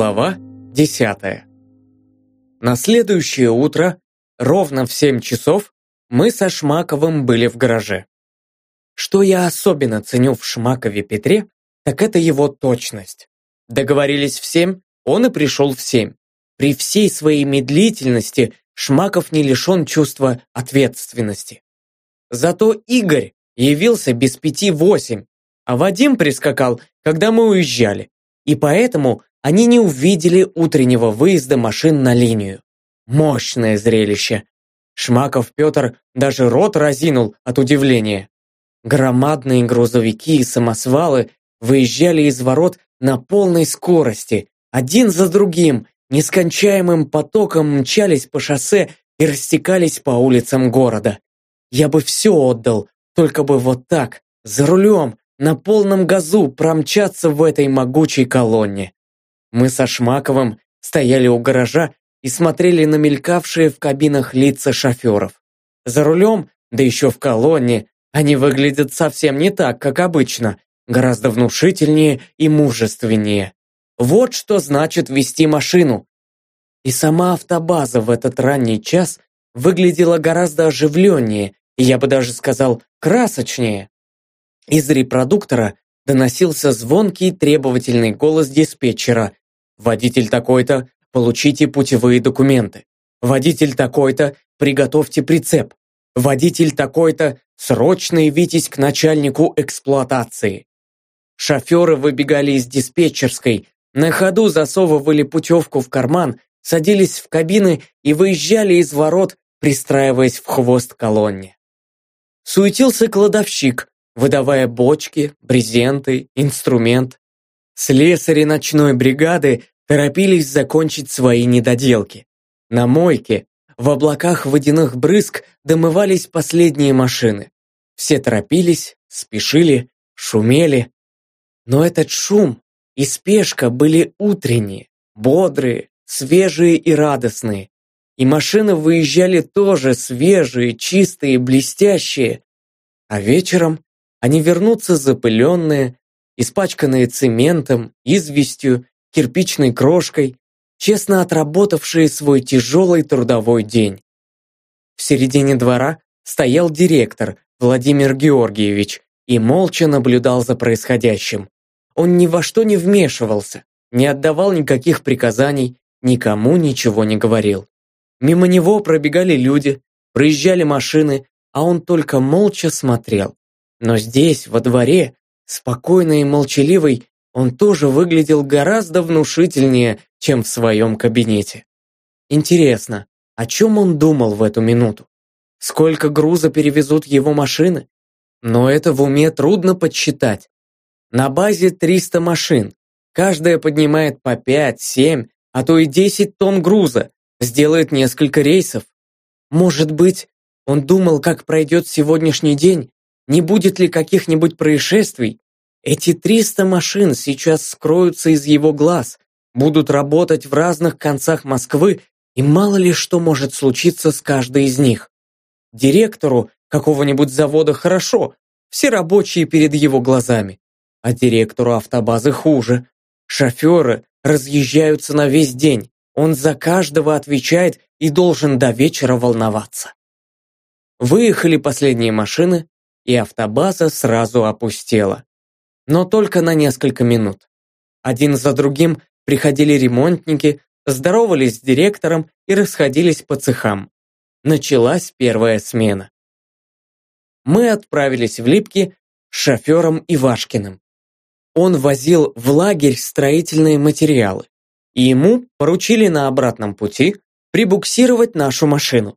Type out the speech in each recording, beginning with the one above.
Глава 10. На следующее утро, ровно в 7 часов, мы со Шмаковым были в гараже. Что я особенно ценю в Шмакове Петре, так это его точность. Договорились в 7, он и пришел в 7. При всей своей медлительности Шмаков не лишен чувства ответственности. Зато Игорь явился без пяти восемь, а Вадим прискакал, когда мы уезжали, и поэтому они не увидели утреннего выезда машин на линию. Мощное зрелище. Шмаков Петр даже рот разинул от удивления. Громадные грузовики и самосвалы выезжали из ворот на полной скорости, один за другим, нескончаемым потоком мчались по шоссе и растекались по улицам города. Я бы все отдал, только бы вот так, за рулем, на полном газу промчаться в этой могучей колонне. Мы со Шмаковым стояли у гаража и смотрели на мелькавшие в кабинах лица шоферов. За рулем, да еще в колонне, они выглядят совсем не так, как обычно, гораздо внушительнее и мужественнее. Вот что значит вести машину. И сама автобаза в этот ранний час выглядела гораздо оживленнее, я бы даже сказал, красочнее. Из репродуктора доносился звонкий требовательный голос диспетчера. «Водитель такой-то, получите путевые документы. Водитель такой-то, приготовьте прицеп. Водитель такой-то, срочно явитесь к начальнику эксплуатации». Шоферы выбегали из диспетчерской, на ходу засовывали путевку в карман, садились в кабины и выезжали из ворот, пристраиваясь в хвост колонне. Суетился кладовщик, выдавая бочки, брезенты, инструмент. Слесари ночной бригады торопились закончить свои недоделки. На мойке, в облаках водяных брызг домывались последние машины. Все торопились, спешили, шумели. Но этот шум и спешка были утренние, бодрые, свежие и радостные. И машины выезжали тоже свежие, чистые, блестящие. А вечером они вернутся запыленные, испачканные цементом, известью, кирпичной крошкой, честно отработавшие свой тяжелый трудовой день. В середине двора стоял директор Владимир Георгиевич и молча наблюдал за происходящим. Он ни во что не вмешивался, не отдавал никаких приказаний, никому ничего не говорил. Мимо него пробегали люди, проезжали машины, а он только молча смотрел. Но здесь, во дворе, спокойный и молчаливый, он тоже выглядел гораздо внушительнее, чем в своем кабинете. Интересно, о чем он думал в эту минуту? Сколько груза перевезут его машины? Но это в уме трудно подсчитать. На базе 300 машин. Каждая поднимает по 5, 7, а то и 10 тонн груза, сделает несколько рейсов. Может быть, он думал, как пройдет сегодняшний день, не будет ли каких-нибудь происшествий? Эти 300 машин сейчас скроются из его глаз, будут работать в разных концах Москвы, и мало ли что может случиться с каждой из них. Директору какого-нибудь завода хорошо, все рабочие перед его глазами, а директору автобазы хуже. Шоферы разъезжаются на весь день, он за каждого отвечает и должен до вечера волноваться. Выехали последние машины, и автобаза сразу опустела. Но только на несколько минут. Один за другим приходили ремонтники, здоровались с директором и расходились по цехам. Началась первая смена. Мы отправились в Липки с шофером Ивашкиным. Он возил в лагерь строительные материалы, и ему поручили на обратном пути прибуксировать нашу машину.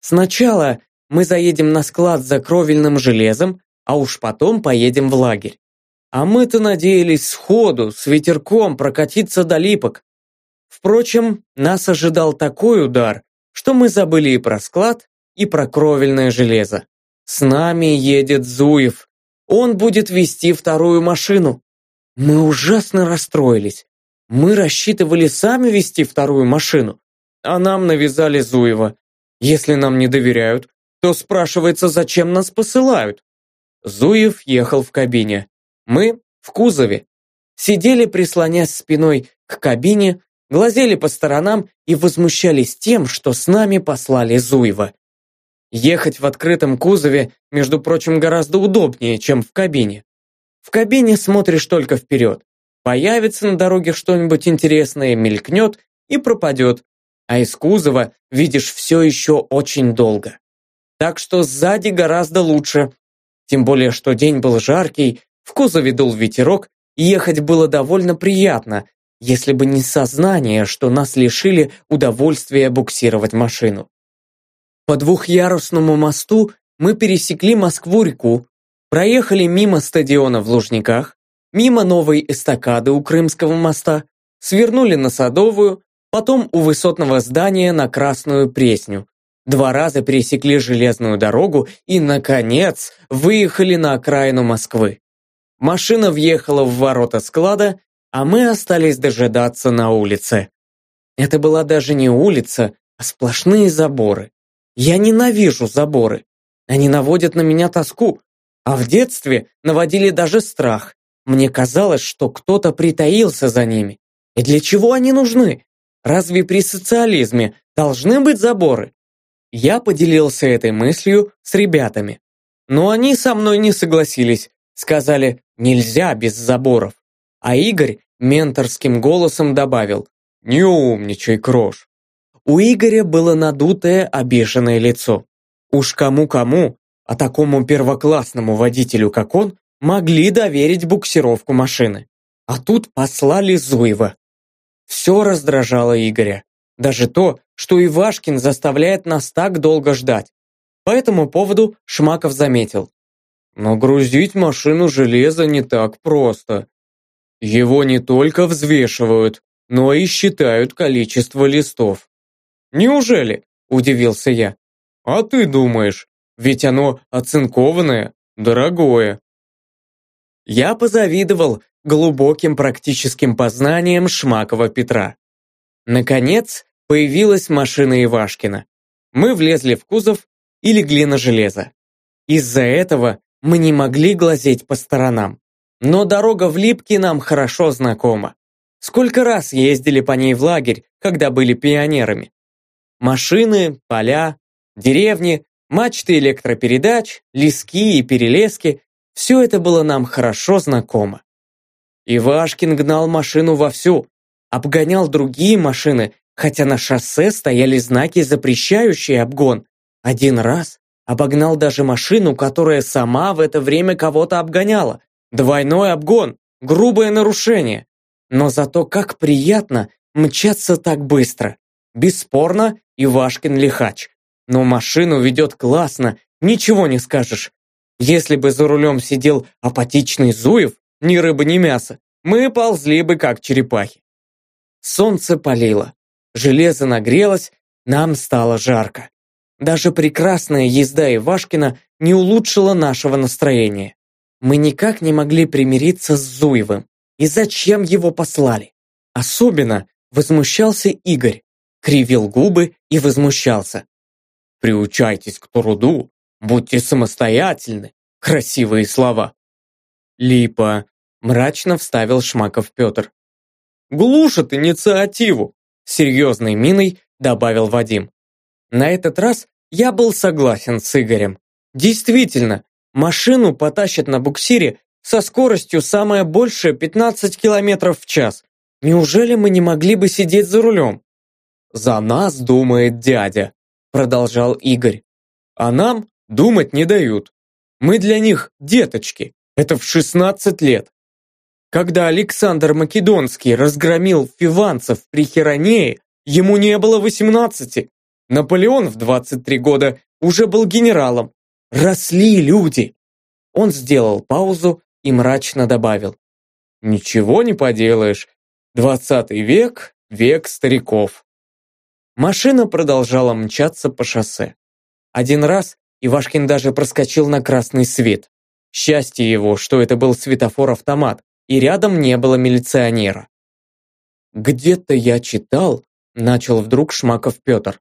Сначала мы заедем на склад за кровельным железом, а уж потом поедем в лагерь. А мы-то надеялись сходу, с ветерком прокатиться до липок. Впрочем, нас ожидал такой удар, что мы забыли и про склад, и про кровельное железо. С нами едет Зуев. Он будет вести вторую машину. Мы ужасно расстроились. Мы рассчитывали сами вести вторую машину, а нам навязали Зуева. Если нам не доверяют, то спрашивается, зачем нас посылают. Зуев ехал в кабине. Мы в кузове. Сидели, прислонясь спиной к кабине, глазели по сторонам и возмущались тем, что с нами послали Зуева. Ехать в открытом кузове, между прочим, гораздо удобнее, чем в кабине. В кабине смотришь только вперед. Появится на дороге что-нибудь интересное, мелькнет и пропадет, а из кузова видишь все еще очень долго. Так что сзади гораздо лучше. Тем более, что день был жаркий, в кузове дул ветерок, ехать было довольно приятно, если бы не сознание, что нас лишили удовольствия буксировать машину. По двухъярусному мосту мы пересекли Москву-реку, проехали мимо стадиона в Лужниках, мимо новой эстакады у Крымского моста, свернули на Садовую, потом у высотного здания на Красную Пресню, два раза пересекли железную дорогу и, наконец, выехали на окраину Москвы. Машина въехала в ворота склада, а мы остались дожидаться на улице. Это была даже не улица, а сплошные заборы. Я ненавижу заборы. Они наводят на меня тоску, а в детстве наводили даже страх. Мне казалось, что кто-то притаился за ними. И для чего они нужны? Разве при социализме должны быть заборы? Я поделился этой мыслью с ребятами. Но они со мной не согласились. Сказали, нельзя без заборов. А Игорь менторским голосом добавил, не умничай, Крош. У Игоря было надутое, обиженное лицо. Уж кому-кому, а такому первоклассному водителю, как он, могли доверить буксировку машины. А тут послали Зуева. Все раздражало Игоря. Даже то, что Ивашкин заставляет нас так долго ждать. По этому поводу Шмаков заметил. Но грузить машину железа не так просто. Его не только взвешивают, но и считают количество листов. Неужели? Удивился я. А ты думаешь, ведь оно оцинкованное, дорогое. Я позавидовал глубоким практическим познаниям Шмакова Петра. Наконец, Появилась машина Ивашкина. Мы влезли в кузов и легли на железо. Из-за этого мы не могли глазеть по сторонам. Но дорога в Липки нам хорошо знакома. Сколько раз ездили по ней в лагерь, когда были пионерами. Машины, поля, деревни, мачты электропередач, лески и перелески – все это было нам хорошо знакомо. Ивашкин гнал машину вовсю, обгонял другие машины хотя на шоссе стояли знаки, запрещающие обгон. Один раз обогнал даже машину, которая сама в это время кого-то обгоняла. Двойной обгон, грубое нарушение. Но зато как приятно мчаться так быстро. Бесспорно, Ивашкин лихач. Но машину ведет классно, ничего не скажешь. Если бы за рулем сидел апатичный Зуев, ни рыба, ни мясо, мы ползли бы как черепахи. Солнце палило. Железо нагрелось, нам стало жарко. Даже прекрасная езда Ивашкина не улучшила нашего настроения. Мы никак не могли примириться с Зуевым. И зачем его послали? Особенно возмущался Игорь. Кривил губы и возмущался. «Приучайтесь к труду, будьте самостоятельны». Красивые слова. «Липа», – мрачно вставил Шмаков Петр. «Глушат инициативу серьезной миной добавил Вадим. На этот раз я был согласен с Игорем. Действительно, машину потащат на буксире со скоростью самое большее 15 километров в час. Неужели мы не могли бы сидеть за рулем? За нас думает дядя, продолжал Игорь. А нам думать не дают. Мы для них деточки. Это в 16 лет. Когда Александр Македонский разгромил фиванцев при Херонее, ему не было 18. Наполеон в 23 года уже был генералом. Росли люди. Он сделал паузу и мрачно добавил. Ничего не поделаешь. 20 век – век стариков. Машина продолжала мчаться по шоссе. Один раз Ивашкин даже проскочил на красный свет. Счастье его, что это был светофор-автомат, и рядом не было милиционера. «Где-то я читал», — начал вдруг Шмаков Петр,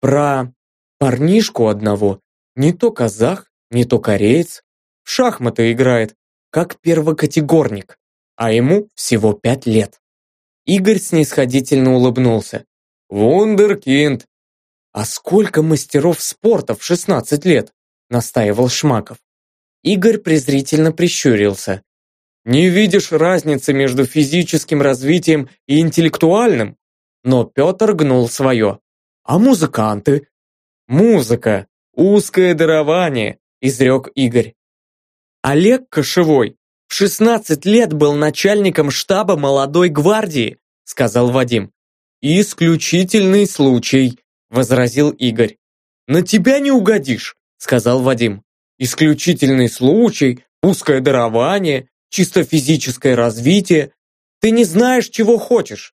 «про парнишку одного, не то казах, не то кореец, в шахматы играет, как первокатегорник, а ему всего пять лет. Игорь снисходительно улыбнулся. «Вундеркинд!» «А сколько мастеров спорта в 16 лет?» настаивал Шмаков. Игорь презрительно прищурился. «Не видишь разницы между физическим развитием и интеллектуальным?» Но Петр гнул свое. «А музыканты?» «Музыка! Узкое дарование!» изрек Игорь. Олег Кошевой в 16 лет был начальником штаба молодой гвардии, сказал Вадим. Исключительный случай, возразил Игорь. На тебя не угодишь, сказал Вадим. Исключительный случай, узкое дарование, чисто физическое развитие. Ты не знаешь, чего хочешь.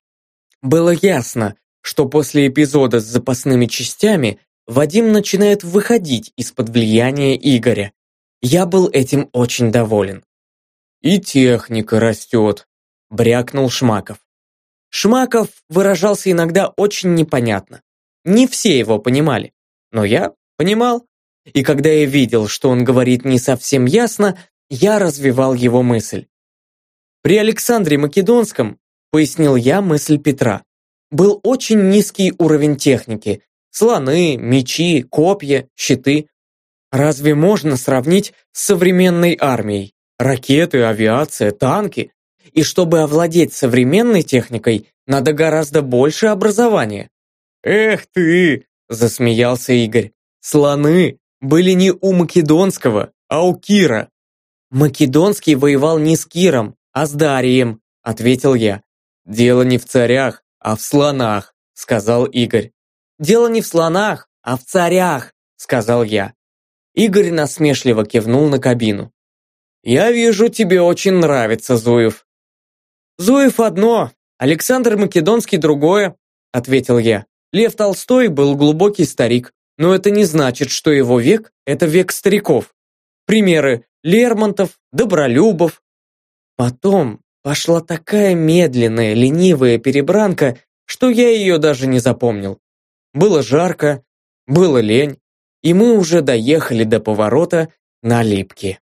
Было ясно, что после эпизода с запасными частями Вадим начинает выходить из-под влияния Игоря. Я был этим очень доволен. «И техника растет», – брякнул Шмаков. Шмаков выражался иногда очень непонятно. Не все его понимали, но я понимал. И когда я видел, что он говорит не совсем ясно, я развивал его мысль. При Александре Македонском, пояснил я мысль Петра, был очень низкий уровень техники. Слоны, мечи, копья, щиты. Разве можно сравнить с современной армией? Ракеты, авиация, танки. И чтобы овладеть современной техникой, надо гораздо больше образования. «Эх ты!» – засмеялся Игорь. «Слоны были не у Македонского, а у Кира». «Македонский воевал не с Киром, а с Дарием», – ответил я. «Дело не в царях, а в слонах», – сказал Игорь. «Дело не в слонах, а в царях», – сказал я. Игорь насмешливо кивнул на кабину. «Я вижу, тебе очень нравится Зуев». «Зуев одно, Александр Македонский другое», — ответил я. «Лев Толстой был глубокий старик, но это не значит, что его век — это век стариков. Примеры Лермонтов, Добролюбов». Потом пошла такая медленная, ленивая перебранка, что я ее даже не запомнил. Было жарко, было лень, и мы уже доехали до поворота на Липки.